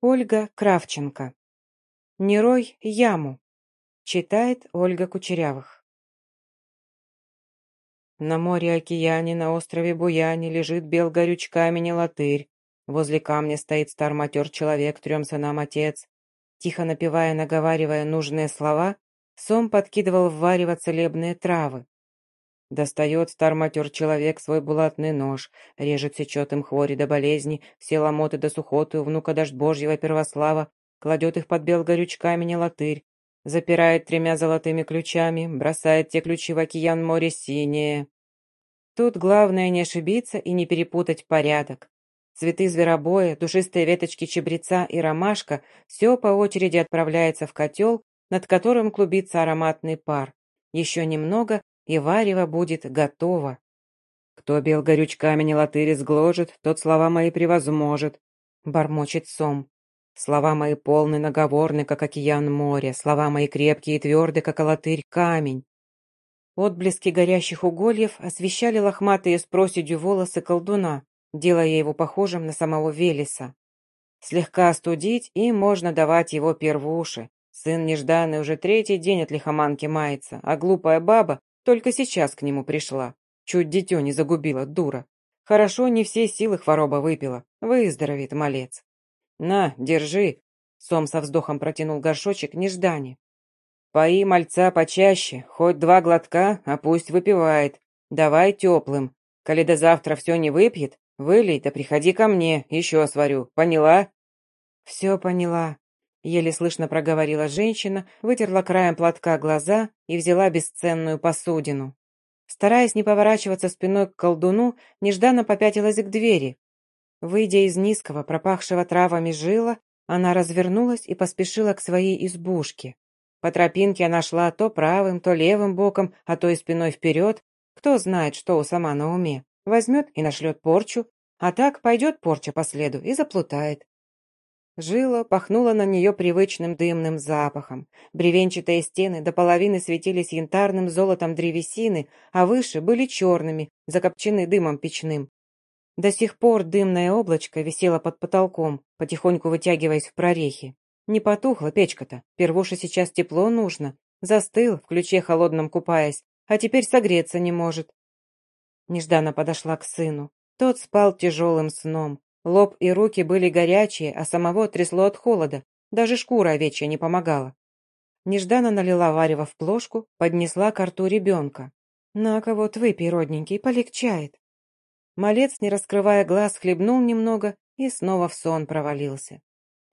Ольга Кравченко. «Не рой яму», читает Ольга Кучерявых. На море-океане, на острове Буяне лежит бел горюч камень латырь. Возле камня стоит стар матер человек, трем сынам отец. Тихо напевая, наговаривая нужные слова, Сом подкидывал в варево целебные травы. Достает стар-матер человек свой булатный нож, режет, сечет им хвори до болезни, все ломоты до сухоты у внука дождь божьего первослава, кладет их под бел горючками латырь, запирает тремя золотыми ключами, бросает те ключи в океан море синее. Тут главное не ошибиться и не перепутать порядок. Цветы зверобоя, душистые веточки чебреца и ромашка все по очереди отправляется в котел, над которым клубится ароматный пар. Еще немного, и варево будет готово. Кто бел горючками не латыри сгложит, тот слова мои превозможет, — бормочет сом. Слова мои полны наговорны, как океан моря, слова мои крепкие и твердые, как латырь камень. Отблески горящих угольев освещали лохматые с проседью волосы колдуна, делая его похожим на самого Велеса. Слегка остудить, и можно давать его первуши. Сын нежданный уже третий день от лихоманки мается, а глупая баба только сейчас к нему пришла. Чуть дитё не загубила, дура. Хорошо, не все силы хвороба выпила. Выздоровеет малец. На, держи. Сом со вздохом протянул горшочек неждане. Пои мальца почаще, хоть два глотка, а пусть выпивает. Давай теплым. Коли до завтра все не выпьет, вылей, да приходи ко мне, еще сварю. Поняла? Все поняла. Еле слышно проговорила женщина, вытерла краем платка глаза и взяла бесценную посудину. Стараясь не поворачиваться спиной к колдуну, нежданно попятилась к двери. Выйдя из низкого, пропахшего травами жила, она развернулась и поспешила к своей избушке. По тропинке она шла то правым, то левым боком, а то и спиной вперед. Кто знает, что у сама на уме. Возьмет и нашлет порчу, а так пойдет порча по следу и заплутает. Жила пахнула на нее привычным дымным запахом. Бревенчатые стены до половины светились янтарным золотом древесины, а выше были черными, закопчены дымом печным. До сих пор дымное облачко висело под потолком, потихоньку вытягиваясь в прорехи. Не потухла печка-то, первуше сейчас тепло нужно. Застыл, в ключе холодном купаясь, а теперь согреться не может. Нежданно подошла к сыну. Тот спал тяжелым сном. Лоб и руки были горячие, а самого трясло от холода. Даже шкура овечья не помогала. Нежданно налила варево в плошку, поднесла к рту ребенка. «На-ка вот выпей, родненький, полегчает». Малец, не раскрывая глаз, хлебнул немного и снова в сон провалился.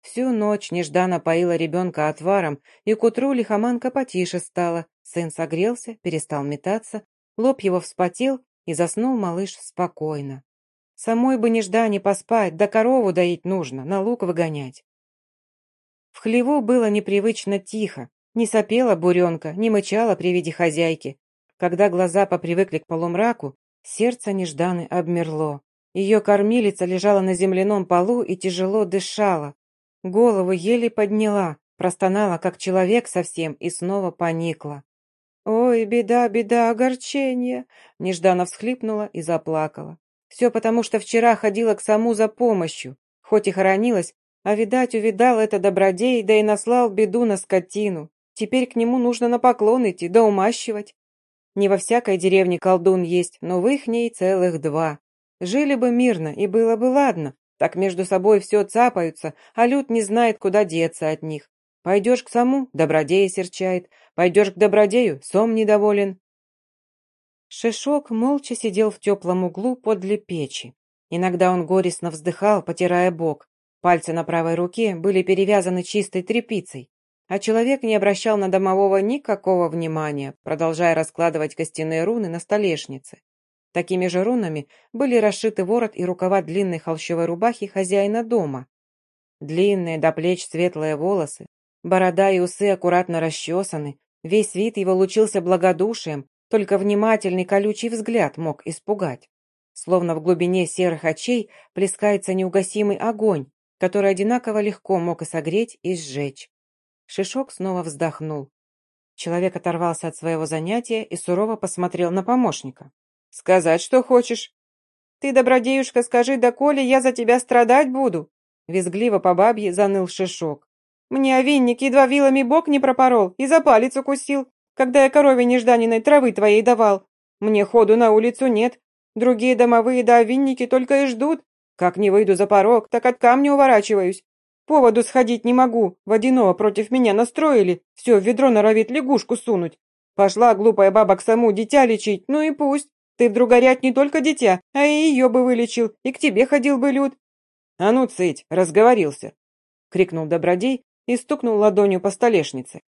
Всю ночь нежданно поила ребенка отваром, и к утру лихоманка потише стала. Сын согрелся, перестал метаться, лоб его вспотел, и заснул малыш спокойно. Самой бы нежда поспать, да корову доить нужно, на лук выгонять. В хлеву было непривычно тихо, не сопела буренка, не мычала при виде хозяйки. Когда глаза попривыкли к полумраку, сердце нежданы обмерло. Ее кормилица лежала на земляном полу и тяжело дышала. Голову еле подняла, простонала, как человек совсем, и снова поникла. «Ой, беда, беда, огорчение!» Нежданно всхлипнула и заплакала. Все потому, что вчера ходила к саму за помощью, хоть и хоронилась, а, видать, увидал это добродей, да и наслал беду на скотину. Теперь к нему нужно на поклон идти, да умащивать. Не во всякой деревне колдун есть, но в ихней целых два. Жили бы мирно, и было бы ладно. Так между собой все цапаются, а люд не знает, куда деться от них. Пойдешь к саму, добродея серчает. Пойдешь к добродею, сом недоволен. Шишок молча сидел в теплом углу подле печи. Иногда он горестно вздыхал, потирая бок. Пальцы на правой руке были перевязаны чистой тряпицей. А человек не обращал на домового никакого внимания, продолжая раскладывать костяные руны на столешнице. Такими же рунами были расшиты ворот и рукава длинной холщовой рубахи хозяина дома. Длинные до плеч светлые волосы, борода и усы аккуратно расчесаны, весь вид его лучился благодушием, только внимательный колючий взгляд мог испугать. Словно в глубине серых очей плескается неугасимый огонь, который одинаково легко мог и согреть, и сжечь. Шишок снова вздохнул. Человек оторвался от своего занятия и сурово посмотрел на помощника. «Сказать, что хочешь?» «Ты, добродеюшка, скажи, да коли я за тебя страдать буду?» Визгливо по бабье заныл Шишок. «Мне овинник едва вилами бок не пропорол и за палец укусил, когда я корове нежданиной травы твоей давал. Мне ходу на улицу нет. Другие домовые да овинники только и ждут. Как не выйду за порог, так от камня уворачиваюсь. Поводу сходить не могу, водяного против меня настроили, все в ведро норовит лягушку сунуть. Пошла глупая баба к саму дитя лечить, ну и пусть. Ты вдруг горять не только дитя, а и ее бы вылечил, и к тебе ходил бы люд. А ну, цыть, разговорился, крикнул Добродей и стукнул ладонью по столешнице.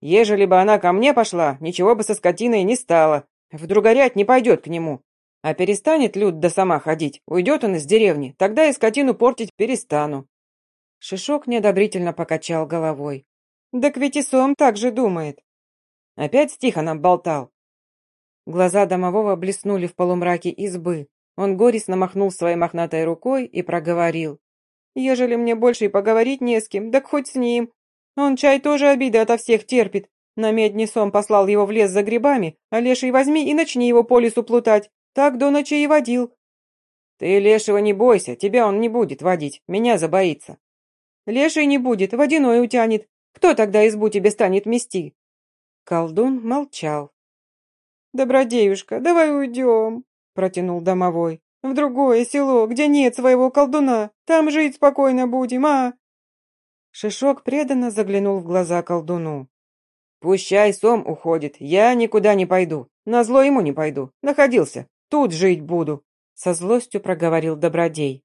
Ежели бы она ко мне пошла, ничего бы со скотиной не стало. Вдруг горять не пойдет к нему. А перестанет люд да сама ходить, уйдет он из деревни, тогда и скотину портить перестану. Шишок неодобрительно покачал головой. «Так ведь и так же думает». Опять стихо нам болтал. Глаза домового блеснули в полумраке избы. Он горестно махнул своей мохнатой рукой и проговорил. «Ежели мне больше и поговорить не с кем, так хоть с ним. Он чай тоже обиды ото всех терпит. На медне Сом послал его в лес за грибами, а леший возьми и начни его по лесу плутать. Так до ночи и водил». «Ты лешего не бойся, тебя он не будет водить, меня забоится», Леший не будет, водяной утянет. Кто тогда избу тебе станет мести?» Колдун молчал. «Добродеюшка, давай уйдем», — протянул домовой. «В другое село, где нет своего колдуна. Там жить спокойно будем, а?» Шишок преданно заглянул в глаза колдуну. «Пущай сом уходит, я никуда не пойду. На зло ему не пойду. Находился. Тут жить буду», — со злостью проговорил Добродей.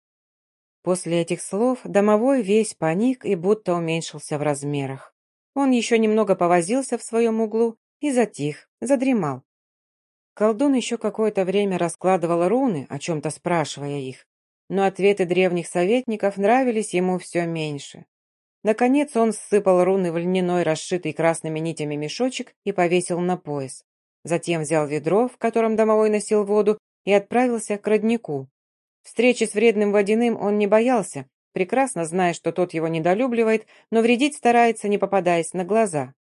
После этих слов домовой весь паник и будто уменьшился в размерах. Он еще немного повозился в своем углу и затих, задремал. Колдун еще какое-то время раскладывал руны, о чем-то спрашивая их, но ответы древних советников нравились ему все меньше. Наконец он ссыпал руны в льняной, расшитый красными нитями мешочек и повесил на пояс. Затем взял ведро, в котором домовой носил воду, и отправился к роднику. Встречи с вредным водяным он не боялся, прекрасно зная, что тот его недолюбливает, но вредить старается, не попадаясь на глаза.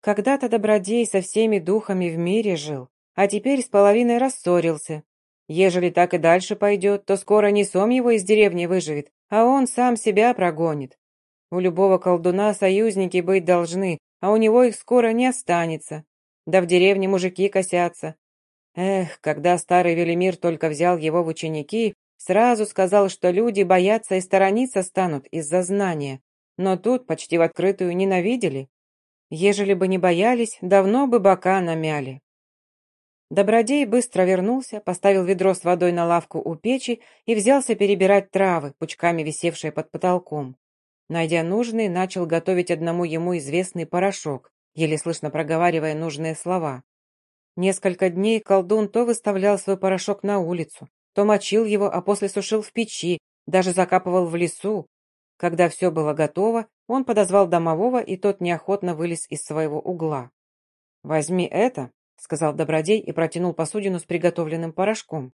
Когда-то добродей со всеми духами в мире жил, а теперь с половиной рассорился. Ежели так и дальше пойдет, то скоро не сом его из деревни выживет, а он сам себя прогонит. У любого колдуна союзники быть должны, а у него их скоро не останется. Да в деревне мужики косятся, Эх, когда старый Велимир только взял его в ученики, сразу сказал, что люди боятся и сторониться станут из-за знания. Но тут почти в открытую ненавидели. Ежели бы не боялись, давно бы бока намяли. Добродей быстро вернулся, поставил ведро с водой на лавку у печи и взялся перебирать травы, пучками висевшие под потолком. Найдя нужный, начал готовить одному ему известный порошок, еле слышно проговаривая нужные слова. Несколько дней колдун то выставлял свой порошок на улицу, то мочил его, а после сушил в печи, даже закапывал в лесу. Когда все было готово, он подозвал домового, и тот неохотно вылез из своего угла. «Возьми это», — сказал Добродей и протянул посудину с приготовленным порошком.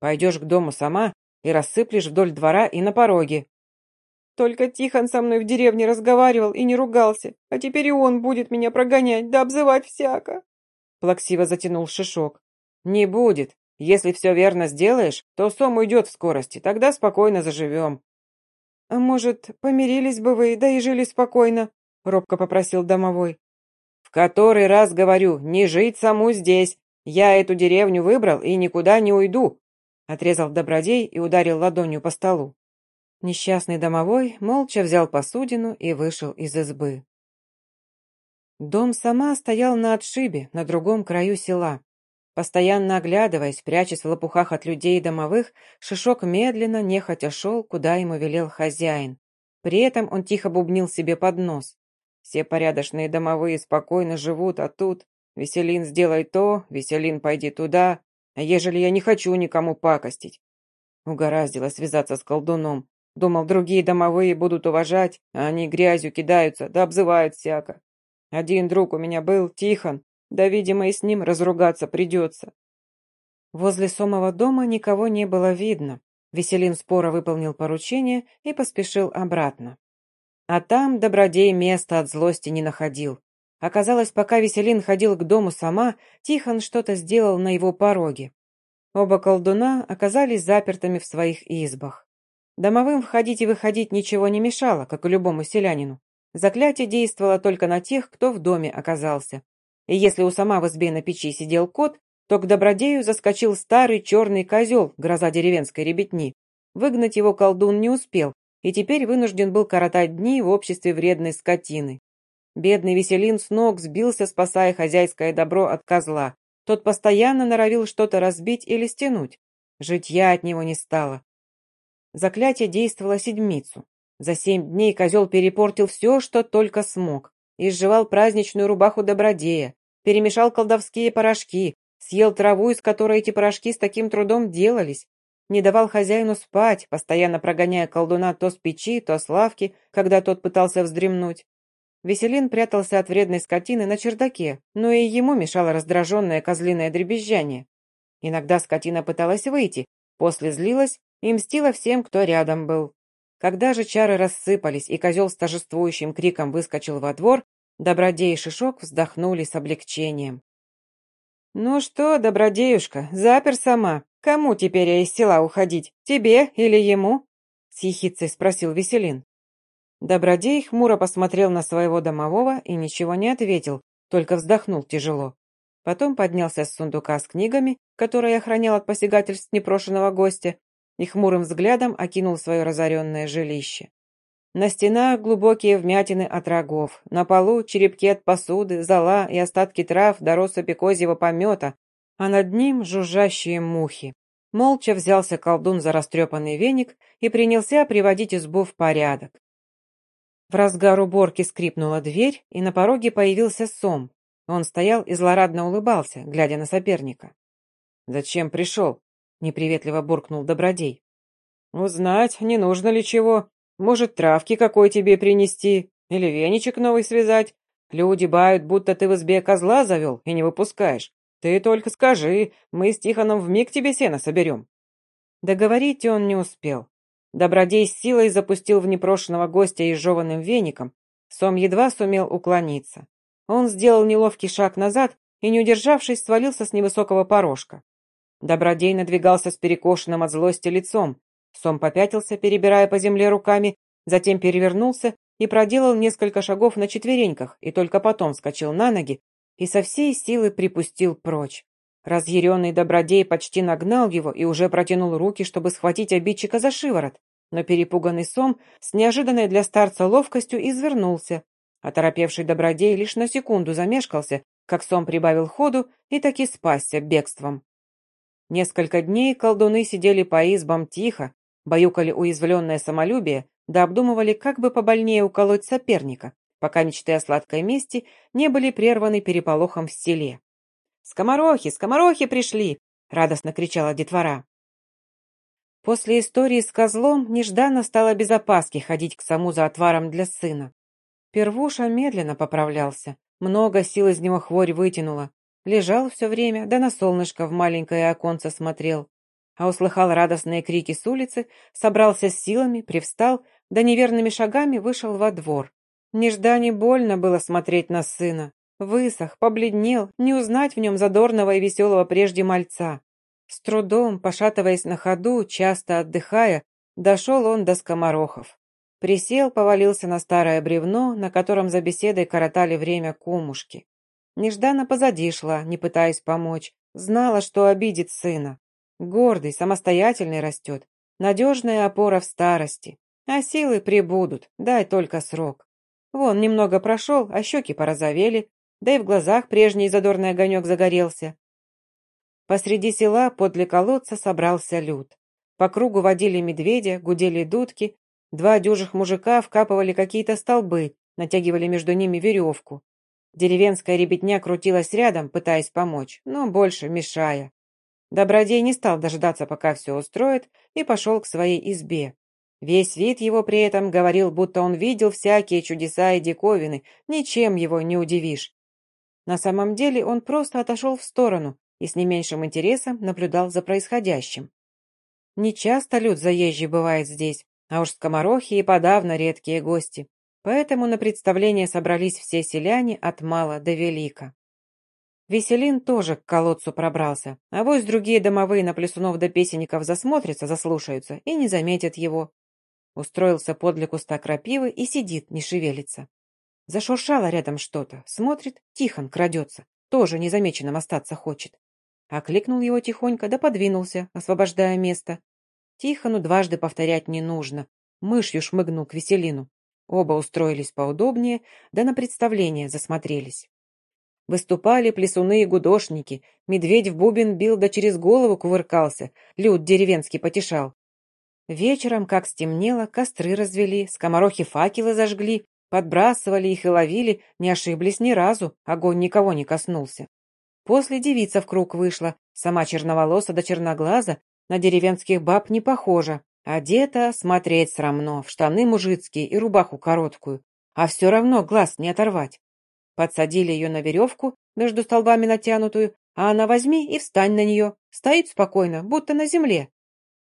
«Пойдешь к дому сама и рассыплешь вдоль двора и на пороге». «Только Тихон со мной в деревне разговаривал и не ругался, а теперь и он будет меня прогонять да обзывать всяко», плаксиво затянул Шишок. «Не будет. Если все верно сделаешь, то Сом уйдет в скорости, тогда спокойно заживем». «А может, помирились бы вы, да и жили спокойно?» — робко попросил домовой. «В который раз говорю, не жить саму здесь. Я эту деревню выбрал и никуда не уйду», — отрезал Добродей и ударил ладонью по столу. Несчастный домовой молча взял посудину и вышел из избы. Дом сама стоял на отшибе, на другом краю села. Постоянно оглядываясь, прячась в лопухах от людей и домовых, Шишок медленно, нехотя шел, куда ему велел хозяин. При этом он тихо бубнил себе под нос. Все порядочные домовые спокойно живут, а тут «Веселин, сделай то, Веселин, пойди туда, а ежели я не хочу никому пакостить?» Угораздило связаться с колдуном. Думал, другие домовые будут уважать, а они грязью кидаются, да обзывают всяко. Один друг у меня был, Тихон, да, видимо, и с ним разругаться придется. Возле Сомова дома никого не было видно. Веселин споро выполнил поручение и поспешил обратно. А там Добродей места от злости не находил. Оказалось, пока Веселин ходил к дому сама, Тихон что-то сделал на его пороге. Оба колдуна оказались запертыми в своих избах. Домовым входить и выходить ничего не мешало, как и любому селянину. Заклятие действовало только на тех, кто в доме оказался. И если у сама в избе на печи сидел кот, то к добродею заскочил старый черный козел, гроза деревенской ребятни. Выгнать его колдун не успел, и теперь вынужден был коротать дни в обществе вредной скотины. Бедный Веселин с ног сбился, спасая хозяйское добро от козла. Тот постоянно норовил что-то разбить или стянуть. Житья от него не стало. Заклятие действовало седмицу. За семь дней козел перепортил все, что только смог. Изживал праздничную рубаху добродея, перемешал колдовские порошки, съел траву, из которой эти порошки с таким трудом делались, не давал хозяину спать, постоянно прогоняя колдуна то с печи, то с лавки, когда тот пытался вздремнуть. Веселин прятался от вредной скотины на чердаке, но и ему мешало раздраженное козлиное дребезжание. Иногда скотина пыталась выйти, после злилась и мстила всем, кто рядом был. Когда же чары рассыпались, и козел с торжествующим криком выскочил во двор, Добродей и Шишок вздохнули с облегчением. «Ну что, добродеюшка, запер сама. Кому теперь из села уходить, тебе или ему?» С ехицей спросил Веселин. Добродей хмуро посмотрел на своего домового и ничего не ответил, только вздохнул тяжело. Потом поднялся с сундука с книгами, которые охранял от посягательств непрошенного гостя, и хмурым взглядом окинул свое разоренное жилище. На стенах глубокие вмятины от рогов, на полу черепки от посуды, зола и остатки трав до россыпи козьего помета, а над ним жужжащие мухи. Молча взялся колдун за растрепанный веник и принялся приводить избу в порядок. В разгар уборки скрипнула дверь, и на пороге появился сом. Он стоял и злорадно улыбался, глядя на соперника. «Зачем пришел?» — неприветливо буркнул Добродей. «Узнать, не нужно ли чего. Может, травки какой тебе принести? Или веничек новый связать? Люди бают, будто ты в избе козла завел и не выпускаешь. Ты только скажи, мы с Тихоном вмиг тебе сено соберем». Договорить он не успел. Добродей с силой запустил в непрошенного гостя изжеванным веником. Сом едва сумел уклониться. Он сделал неловкий шаг назад и, не удержавшись, свалился с невысокого порожка. Добродей надвигался с перекошенным от злости лицом. Сом попятился, перебирая по земле руками, затем перевернулся и проделал несколько шагов на четвереньках, и только потом вскочил на ноги и со всей силы припустил прочь. Разъяренный добродей почти нагнал его и уже протянул руки, чтобы схватить обидчика за шиворот, но перепуганный сом с неожиданной для старца ловкостью извернулся. Оторопевший добродей лишь на секунду замешкался, как сом прибавил ходу и таки спасся бегством. Несколько дней колдуны сидели по избам тихо, баюкали уязвленное самолюбие, да обдумывали, как бы побольнее уколоть соперника, пока мечты о сладкой мести не были прерваны переполохом в селе. «Скоморохи, скоморохи пришли!» — радостно кричала детвора. После истории с козлом нежданно стало без опаски ходить к саму за отваром для сына. Первуша медленно поправлялся, много сил из него хворь вытянула. Лежал все время, да на солнышко в маленькое оконце смотрел. А услыхал радостные крики с улицы, собрался с силами, привстал, да неверными шагами вышел во двор. Неждане больно было смотреть на сына. Высох, побледнел, не узнать в нем задорного и веселого прежде мальца. С трудом, пошатываясь на ходу, часто отдыхая, дошел он до скоморохов. Присел, повалился на старое бревно, на котором за беседой коротали время кумушки. Нежданно позади шла, не пытаясь помочь. Знала, что обидит сына. Гордый, самостоятельный растет. Надежная опора в старости. А силы прибудут, дай только срок. Вон, немного прошел, а щеки порозовели, да и в глазах прежний задорный огонек загорелся. Посреди села подле колодца собрался люд. По кругу водили медведя, гудели дудки, два дюжих мужика вкапывали какие-то столбы, натягивали между ними веревку. Деревенская ребятня крутилась рядом, пытаясь помочь, но больше мешая. Добродей не стал дождаться, пока все устроит, и пошел к своей избе. Весь вид его при этом говорил, будто он видел всякие чудеса и диковины, ничем его не удивишь. На самом деле он просто отошел в сторону и с не меньшим интересом наблюдал за происходящим. Не часто люд заезжий бывает здесь, а уж скоморохи и подавно редкие гости. Поэтому на представление собрались все селяне от мала до велика. Веселин тоже к колодцу пробрался, а вось другие домовые на плесунов до песенников засмотрятся, заслушаются и не заметят его. Устроился подле куста крапивы и сидит, не шевелится. Зашуршало рядом что-то. Смотрит, Тихон крадется. Тоже незамеченным остаться хочет. Окликнул его тихонько, да подвинулся, освобождая место. Тихону дважды повторять не нужно. Мышью шмыгнул к Веселину. Оба устроились поудобнее, да на представление засмотрелись. Выступали плясуны и гудошники. Медведь в бубен бил, да через голову кувыркался. Люд деревенский потешал. Вечером, как стемнело, костры развели, скоморохи факелы зажгли, подбрасывали их и ловили, не ошиблись ни разу, огонь никого не коснулся. После девица в круг вышла, сама черноволоса да черноглаза, на деревенских баб не похожа, одета смотреть срамно, в штаны мужицкие и рубаху короткую, а все равно глаз не оторвать. Подсадили ее на веревку, между столбами натянутую, а она возьми и встань на нее. Стоит спокойно, будто на земле.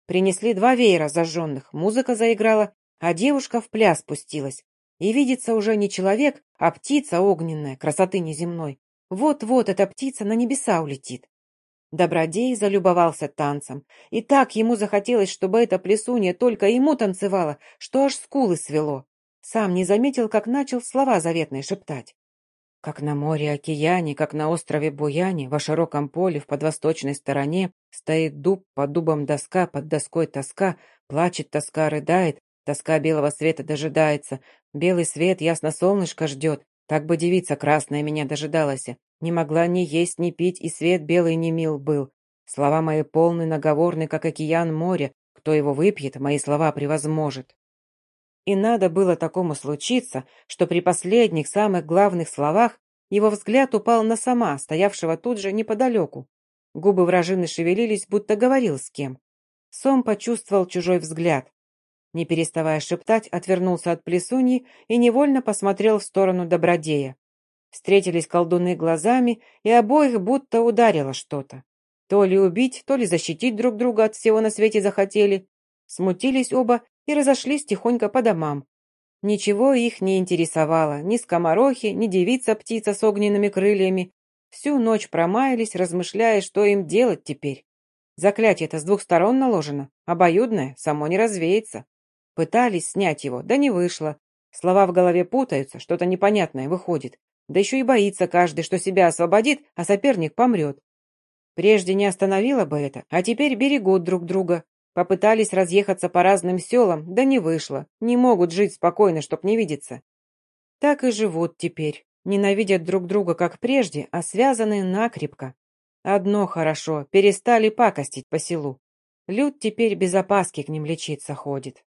Принесли два веера зажженных, музыка заиграла, а девушка в пляс спустилась. И видится уже не человек, а птица огненная, красоты неземной. Вот-вот эта птица на небеса улетит. Добродей залюбовался танцем, и так ему захотелось, чтобы эта плесунья только ему танцевала, что аж скулы свело. Сам не заметил, как начал слова заветные шептать. Как на море-океане, как на острове Буяне, во широком поле в подвосточной стороне стоит дуб, под дубом доска, под доской тоска, плачет тоска, рыдает, тоска белого света дожидается, белый свет ясно солнышко ждет, так бы девица красная меня дожидалась, не могла ни есть, ни пить, и свет белый не мил был. Слова мои полны, наговорны, как океан моря, кто его выпьет, мои слова превозможет. И надо было такому случиться, что при последних, самых главных словах его взгляд упал на сама, стоявшего тут же неподалеку. Губы вражины шевелились, будто говорил с кем. Сом почувствовал чужой взгляд. Не переставая шептать, отвернулся от плесуньи и невольно посмотрел в сторону добродея. Встретились колдуны глазами, и обоих будто ударило что-то. То ли убить, то ли защитить друг друга от всего на свете захотели. Смутились оба и разошлись тихонько по домам. Ничего их не интересовало, ни скоморохи, ни девица-птица с огненными крыльями. Всю ночь промаялись, размышляя, что им делать теперь. Заклятие-то с двух сторон наложено, обоюдное, само не развеется. Пытались снять его, да не вышло. Слова в голове путаются, что-то непонятное выходит. Да еще и боится каждый, что себя освободит, а соперник помрет. Прежде не остановило бы это, а теперь берегут друг друга, Попытались разъехаться по разным селам, да не вышло. Не могут жить спокойно, чтоб не видеться. Так и живут теперь. Ненавидят друг друга, как прежде, а связаны накрепко. Одно хорошо, перестали пакостить по селу. Люд теперь без опаски к ним лечиться ходит.